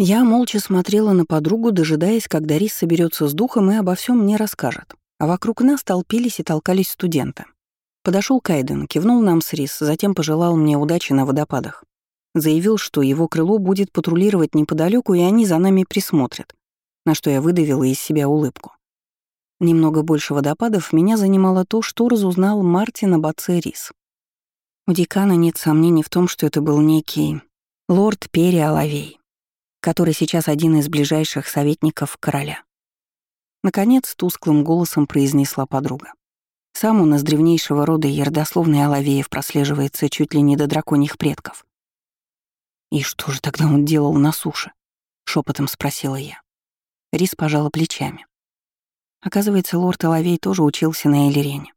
Я молча смотрела на подругу, дожидаясь, когда Рис соберется с духом и обо всем мне расскажет. А вокруг нас толпились и толкались студенты. Подошел Кайден, кивнул нам с Рис, затем пожелал мне удачи на водопадах. Заявил, что его крыло будет патрулировать неподалеку, и они за нами присмотрят, на что я выдавила из себя улыбку. Немного больше водопадов меня занимало то, что разузнал Мартин об отце Рис. У декана нет сомнений в том, что это был некий лорд Перри Алавей, который сейчас один из ближайших советников короля. Наконец, тусклым голосом произнесла подруга. Сам он из древнейшего рода и родословный Алавеев прослеживается чуть ли не до драконьих предков. «И что же тогда он делал на суше?» — шепотом спросила я. Рис пожала плечами. Оказывается, лорд Алавей тоже учился на Элирене.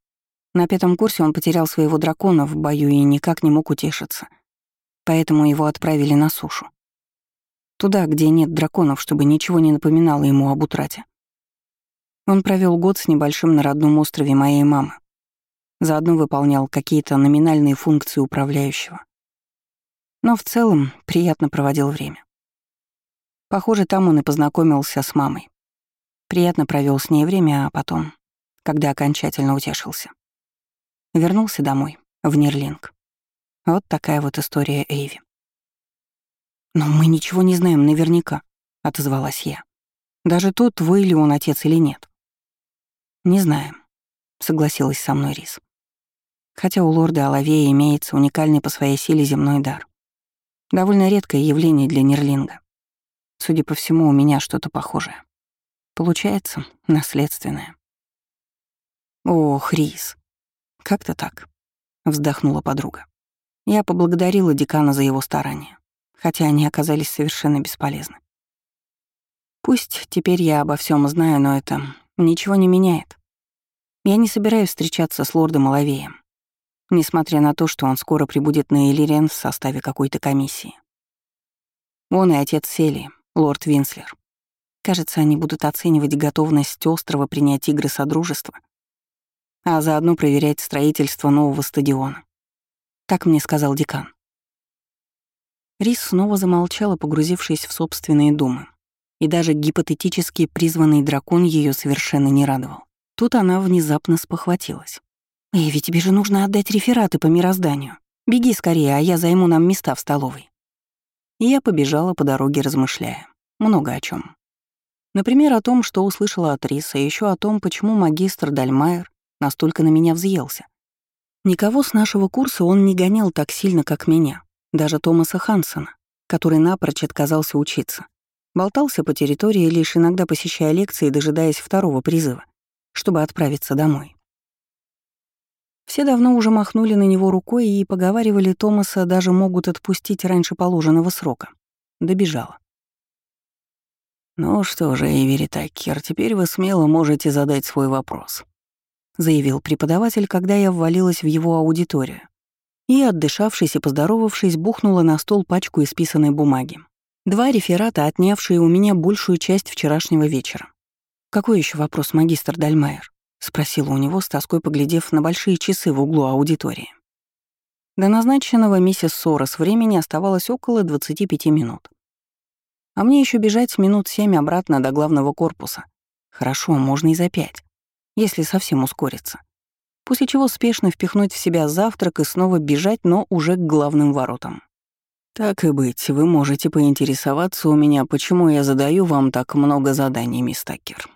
На пятом курсе он потерял своего дракона в бою и никак не мог утешиться. Поэтому его отправили на сушу. Туда, где нет драконов, чтобы ничего не напоминало ему об утрате. Он провел год с небольшим на родном острове моей мамы. Заодно выполнял какие-то номинальные функции управляющего. Но в целом приятно проводил время. Похоже, там он и познакомился с мамой. Приятно провел с ней время, а потом, когда окончательно утешился. Вернулся домой, в Нерлинг. Вот такая вот история Эйви. «Но мы ничего не знаем наверняка», — отозвалась я. «Даже тот, твой ли он отец или нет». «Не знаем», — согласилась со мной Рис. Хотя у лорда Алавея имеется уникальный по своей силе земной дар. Довольно редкое явление для Нерлинга. Судя по всему, у меня что-то похожее. Получается, наследственное. «Ох, Рис, как-то так», — вздохнула подруга. Я поблагодарила декана за его старания, хотя они оказались совершенно бесполезны. Пусть теперь я обо всем знаю, но это ничего не меняет. Я не собираюсь встречаться с лордом Оловеем, несмотря на то, что он скоро прибудет на Элирен в составе какой-то комиссии. Он и отец Селии, лорд Винслер. Кажется, они будут оценивать готовность острова принять игры Содружества, а заодно проверять строительство нового стадиона. Так мне сказал декан. Рис снова замолчала, погрузившись в собственные думы. И даже гипотетически призванный дракон ее совершенно не радовал. Тут она внезапно спохватилась. «Эви, тебе же нужно отдать рефераты по мирозданию. Беги скорее, а я займу нам места в столовой». И я побежала по дороге, размышляя. Много о чем. Например, о том, что услышала от Риса, и еще о том, почему магистр Дальмайер настолько на меня взъелся. Никого с нашего курса он не гонял так сильно, как меня, даже Томаса Хансона, который напрочь отказался учиться. Болтался по территории, лишь иногда посещая лекции, дожидаясь второго призыва, чтобы отправиться домой. Все давно уже махнули на него рукой и поговаривали, Томаса даже могут отпустить раньше положенного срока. Добежала. «Ну что же, Эйвери Таккер, теперь вы смело можете задать свой вопрос», — заявил преподаватель, когда я ввалилась в его аудиторию. И, отдышавшись и поздоровавшись, бухнула на стол пачку исписанной бумаги. Два реферата, отнявшие у меня большую часть вчерашнего вечера. «Какой еще вопрос, магистр Дальмайер?» — спросила у него, с тоской поглядев на большие часы в углу аудитории. До назначенного миссис Сорос времени оставалось около 25 минут. А мне еще бежать минут семь обратно до главного корпуса. Хорошо, можно и за пять, если совсем ускориться. После чего спешно впихнуть в себя завтрак и снова бежать, но уже к главным воротам. Так и быть, вы можете поинтересоваться у меня, почему я задаю вам так много заданий, мисс Такер.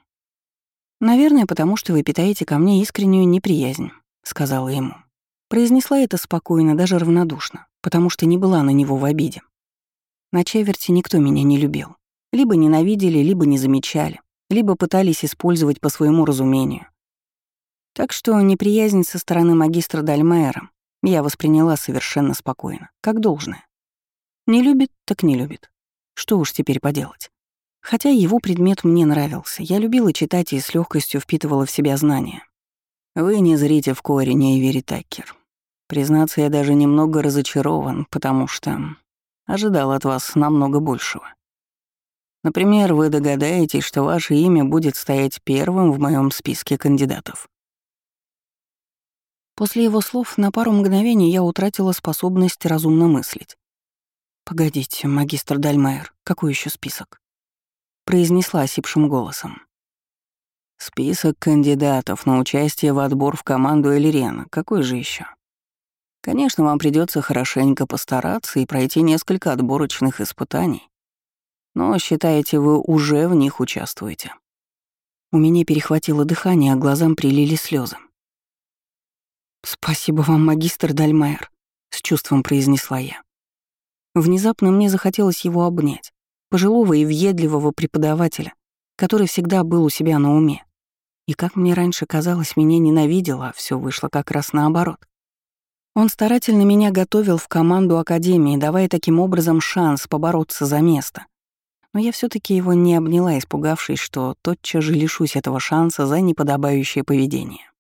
Наверное, потому что вы питаете ко мне искреннюю неприязнь, сказала ему. Произнесла это спокойно, даже равнодушно, потому что не была на него в обиде. На Чеверти никто меня не любил. Либо ненавидели, либо не замечали, либо пытались использовать по своему разумению. Так что неприязнь со стороны магистра Дальмайера я восприняла совершенно спокойно, как должное. Не любит, так не любит. Что уж теперь поделать. Хотя его предмет мне нравился, я любила читать и с легкостью впитывала в себя знания. Вы не зрите в корень, Эйвери Таккер. Признаться, я даже немного разочарован, потому что Ожидал от вас намного большего. Например, вы догадаетесь, что ваше имя будет стоять первым в моем списке кандидатов. После его слов на пару мгновений я утратила способность разумно мыслить. «Погодите, магистр Дальмайер, какой еще список?» Произнесла осипшим голосом. «Список кандидатов на участие в отбор в команду Элирена. Какой же еще? Конечно, вам придется хорошенько постараться и пройти несколько отборочных испытаний. Но считаете, вы уже в них участвуете. У меня перехватило дыхание, а глазам прилили слезы. «Спасибо вам, магистр Дальмайер», — с чувством произнесла я. Внезапно мне захотелось его обнять, пожилого и въедливого преподавателя, который всегда был у себя на уме. И как мне раньше казалось, меня ненавидела, а все вышло как раз наоборот. Он старательно меня готовил в команду Академии, давая таким образом шанс побороться за место. Но я все таки его не обняла, испугавшись, что тотчас же лишусь этого шанса за неподобающее поведение.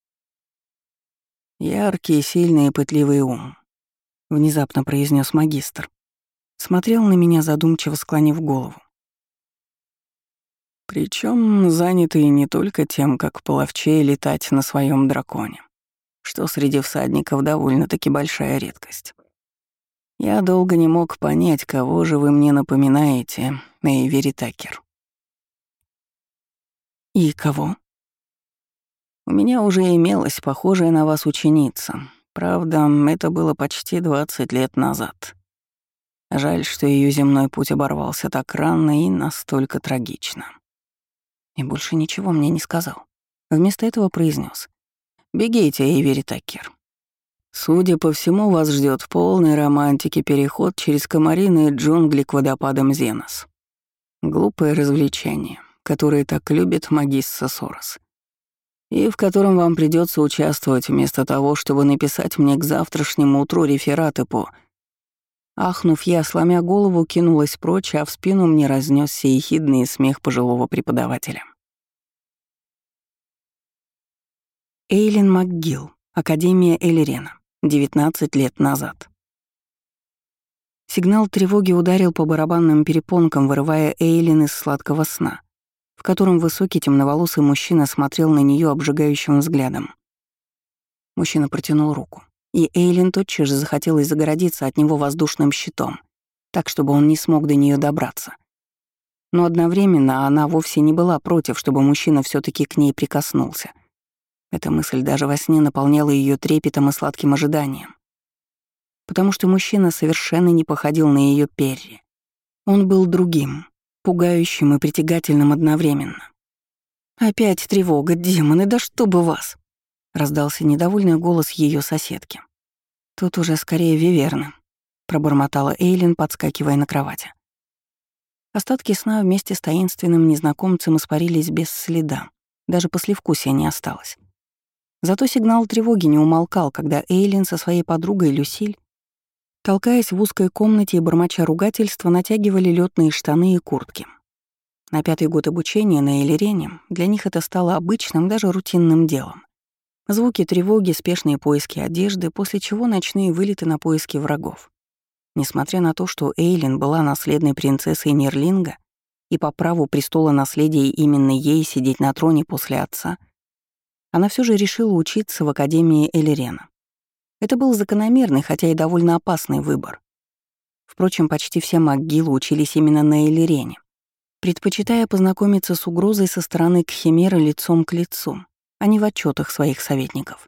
«Яркий, сильный и пытливый ум», — внезапно произнес магистр. Смотрел на меня, задумчиво склонив голову. Причем занятый не только тем, как половчее летать на своем драконе что среди всадников довольно-таки большая редкость. Я долго не мог понять, кого же вы мне напоминаете, Эйвери Такер. И кого? У меня уже имелась похожая на вас ученица. Правда, это было почти 20 лет назад. Жаль, что ее земной путь оборвался так рано и настолько трагично. И больше ничего мне не сказал. Вместо этого произнес: Бегите, Эйвери Такер. Судя по всему, вас ждет полный романтики переход через комариные джунгли к водопадам Зенос. Глупое развлечение, которое так любит магисса Сорос. И в котором вам придется участвовать вместо того, чтобы написать мне к завтрашнему утру рефераты по... Ахнув, я, сломя голову, кинулась прочь, а в спину мне разнесся ехидный смех пожилого преподавателя. Эйлин МакГилл, Академия Элирена, 19 лет назад. Сигнал тревоги ударил по барабанным перепонкам, вырывая Эйлин из сладкого сна, котором высокий темноволосый мужчина смотрел на нее обжигающим взглядом. Мужчина протянул руку, и Эйлин тотчас же захотелось загородиться от него воздушным щитом, так, чтобы он не смог до нее добраться. Но одновременно она вовсе не была против, чтобы мужчина все таки к ней прикоснулся — эта мысль даже во сне наполняла ее трепетом и сладким ожиданием. Потому что мужчина совершенно не походил на ее перри. Он был другим, пугающим и притягательным одновременно. «Опять тревога, демоны, да что бы вас!» — раздался недовольный голос ее соседки. «Тут уже скорее виверны», — пробормотала Эйлин, подскакивая на кровати. Остатки сна вместе с таинственным незнакомцем испарились без следа, даже послевкусия не осталось. Зато сигнал тревоги не умолкал, когда Эйлин со своей подругой Люсиль, толкаясь в узкой комнате и бормоча ругательства, натягивали летные штаны и куртки. На пятый год обучения на Элирене для них это стало обычным, даже рутинным делом. Звуки тревоги, спешные поиски одежды, после чего ночные вылеты на поиски врагов. Несмотря на то, что Эйлин была наследной принцессой Нерлинга, и по праву престола наследия именно ей сидеть на троне после отца — она все же решила учиться в Академии Элирена. Это был закономерный, хотя и довольно опасный выбор. Впрочем, почти все МакГиллы учились именно на Элирене, предпочитая познакомиться с угрозой со стороны Кхимера лицом к лицу, а не в отчетах своих советников.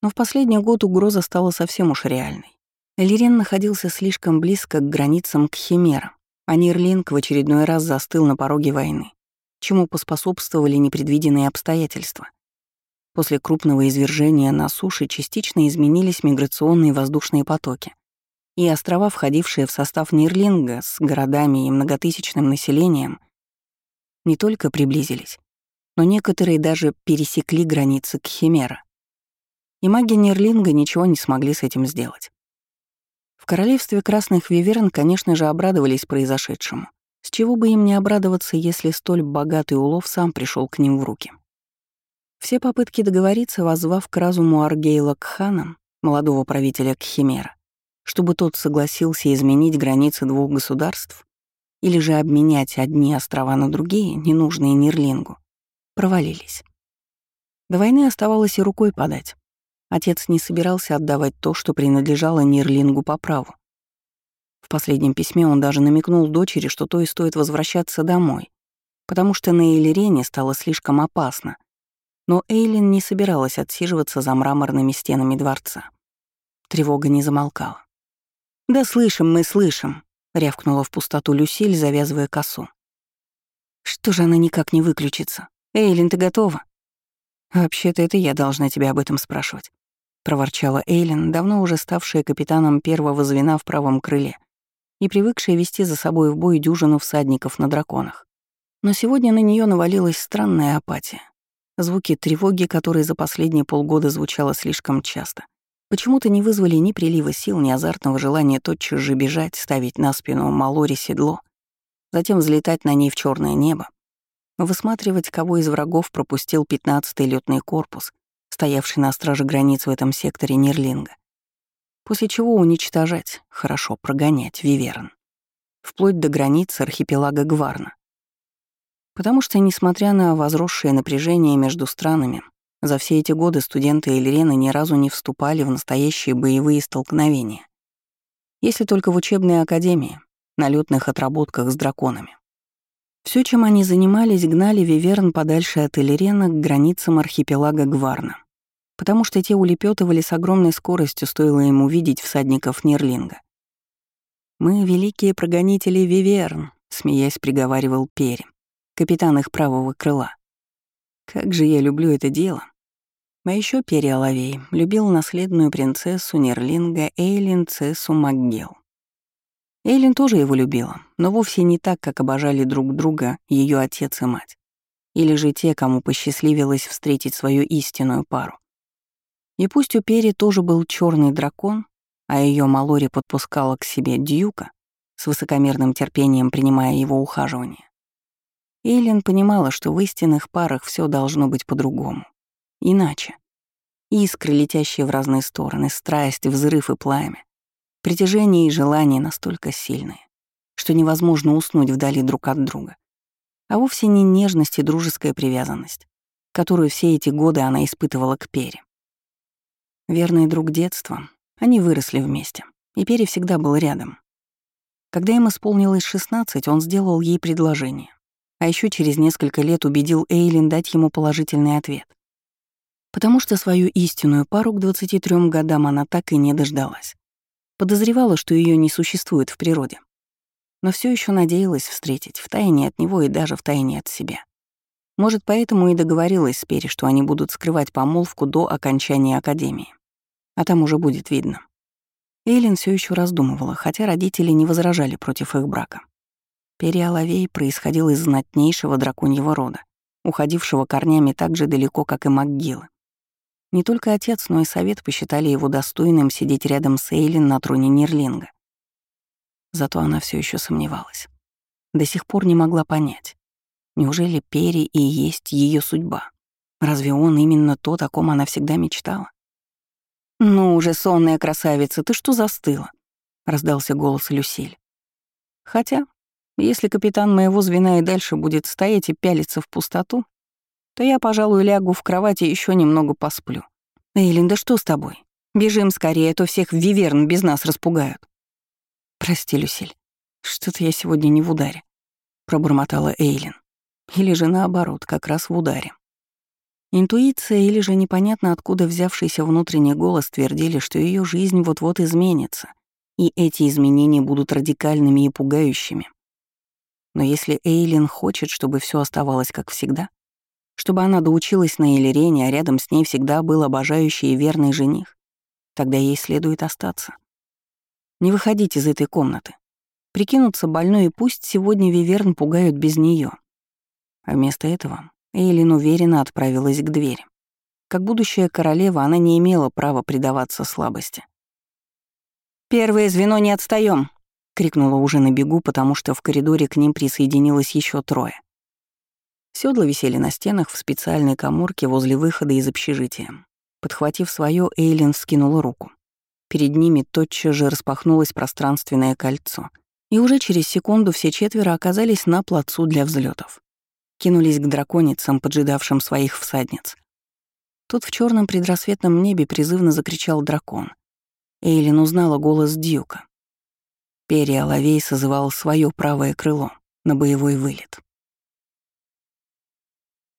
Но в последний год угроза стала совсем уж реальной. Элирен находился слишком близко к границам Кхимера, а Нирлинг в очередной раз застыл на пороге войны, чему поспособствовали непредвиденные обстоятельства. После крупного извержения на суше частично изменились миграционные воздушные потоки, и острова, входившие в состав Нирлинга с городами и многотысячным населением, не только приблизились, но некоторые даже пересекли границы Кхимера. И маги Нирлинга ничего не смогли с этим сделать. В королевстве Красных Виверн, конечно же, обрадовались произошедшему. С чего бы им не обрадоваться, если столь богатый улов сам пришел к ним в руки. Все попытки договориться, воззвав к разуму Аргейла Кхана, молодого правителя Кхимера, чтобы тот согласился изменить границы двух государств или же обменять одни острова на другие, ненужные Нирлингу, провалились. До войны оставалось и рукой подать. Отец не собирался отдавать то, что принадлежало Нирлингу по праву. В последнем письме он даже намекнул дочери, что то и стоит возвращаться домой, потому что на Эйлерене стало слишком опасно. Но Эйлин не собиралась отсиживаться за мраморными стенами дворца. Тревога не замолкала. «Да слышим мы, слышим», — рявкнула в пустоту Люсиль, завязывая косу. «Что же она никак не выключится? Эйлин, ты готова?» «Вообще-то это я должна тебя об этом спрашивать», — проворчала Эйлин, давно уже ставшая капитаном первого звена в правом крыле и привыкшая вести за собой в бой дюжину всадников на драконах. Но сегодня на нее навалилась странная апатия. Звуки тревоги, которые за последние полгода звучало слишком часто, почему-то не вызвали ни прилива сил, ни азартного желания тотчас же бежать, ставить на спину Малори седло, затем взлетать на ней в черное небо, высматривать, кого из врагов пропустил 15-й летный корпус, стоявший на страже границ в этом секторе Нерлинга. После чего уничтожать, хорошо прогонять Виверн. Вплоть до границы архипелага Гварна. Потому что, несмотря на возросшее напряжение между странами, за все эти годы студенты Эльрены ни разу не вступали в настоящие боевые столкновения. Если только в учебной академии, на летных отработках с драконами. Все, чем они занимались, гнали Виверн подальше от Элерена к границам архипелага Гварна, потому что те улепетывали с огромной скоростью, стоило им увидеть всадников Нерлинга. «Мы — великие прогонители Виверн», — смеясь приговаривал Перри, капитан их правого крыла. «Как же я люблю это дело!» А еще Перри Оловей любил наследную принцессу Нерлинга Эйлин Цессу Макгел. Эйлин тоже его любила, но вовсе не так, как обожали друг друга ее отец и мать. Или же те, кому посчастливилось встретить свою истинную пару. И пусть у Пери тоже был черный дракон, а ее Малори подпускала к себе Дьюка, с высокомерным терпением принимая его ухаживание. Эйлин понимала, что в истинных парах все должно быть по-другому. Иначе. Искры, летящие в разные стороны, страсть, взрыв и пламя. Притяжение и желание настолько сильные, что невозможно уснуть вдали друг от друга. А вовсе не нежность и дружеская привязанность, которую все эти годы она испытывала к Пере. Верный друг детства, они выросли вместе, и Пере всегда был рядом. Когда им исполнилось 16, он сделал ей предложение, а еще через несколько лет убедил Эйлин дать ему положительный ответ. Потому что свою истинную пару к 23 годам она так и не дождалась. Подозревала, что ее не существует в природе. Но все еще надеялась встретить, втайне от него и даже втайне от себя. Может, поэтому и договорилась с Перри, что они будут скрывать помолвку до окончания академии. А там уже будет видно. Эйлин все еще раздумывала, хотя родители не возражали против их брака. Перри Алавей происходил из знатнейшего драконьего рода, уходившего корнями так же далеко, как и Макгиллы. Не только отец, но и совет посчитали его достойным сидеть рядом с Эйлин на троне Нерлинга. Зато она все еще сомневалась. До сих пор не могла понять, неужели Пери и есть ее судьба? Разве он именно то, о ком она всегда мечтала? «Ну уже, сонная красавица, ты что застыла?» — раздался голос Люсиль. «Хотя, если капитан моего звена и дальше будет стоять и пялиться в пустоту, то я, пожалуй, лягу в кровати и еще немного посплю. Эйлин, да что с тобой? Бежим скорее, а то всех виверн без нас распугают. Прости, Люсиль, что-то я сегодня не в ударе, пробормотала Эйлин. Или же наоборот, как раз в ударе. Интуиция или же непонятно откуда взявшийся внутренний голос твердили, что ее жизнь вот-вот изменится, и эти изменения будут радикальными и пугающими. Но если Эйлин хочет, чтобы все оставалось как всегда, чтобы она доучилась на Элирене, а рядом с ней всегда был обожающий и верный жених. Тогда ей следует остаться. Не выходить из этой комнаты. Прикинуться больной, и пусть сегодня Виверн пугают без нее. А вместо этого Эйлин уверенно отправилась к двери. Как будущая королева, она не имела права предаваться слабости. «Первое звено не отстаем! Крикнула уже на бегу, потому что в коридоре к ним присоединилось еще трое. Седла висели на стенах в специальной коморке возле выхода из общежития. Подхватив свое, Эйлин вскинула руку. Перед ними тотчас же распахнулось пространственное кольцо, и уже через секунду все четверо оказались на плацу для взлетов. Кинулись к драконицам, поджидавшим своих всадниц. Тут в черном предрассветном небе призывно закричал дракон. Эйлин узнала голос Дьюка. Перья Лавей созывал свое правое крыло на боевой вылет.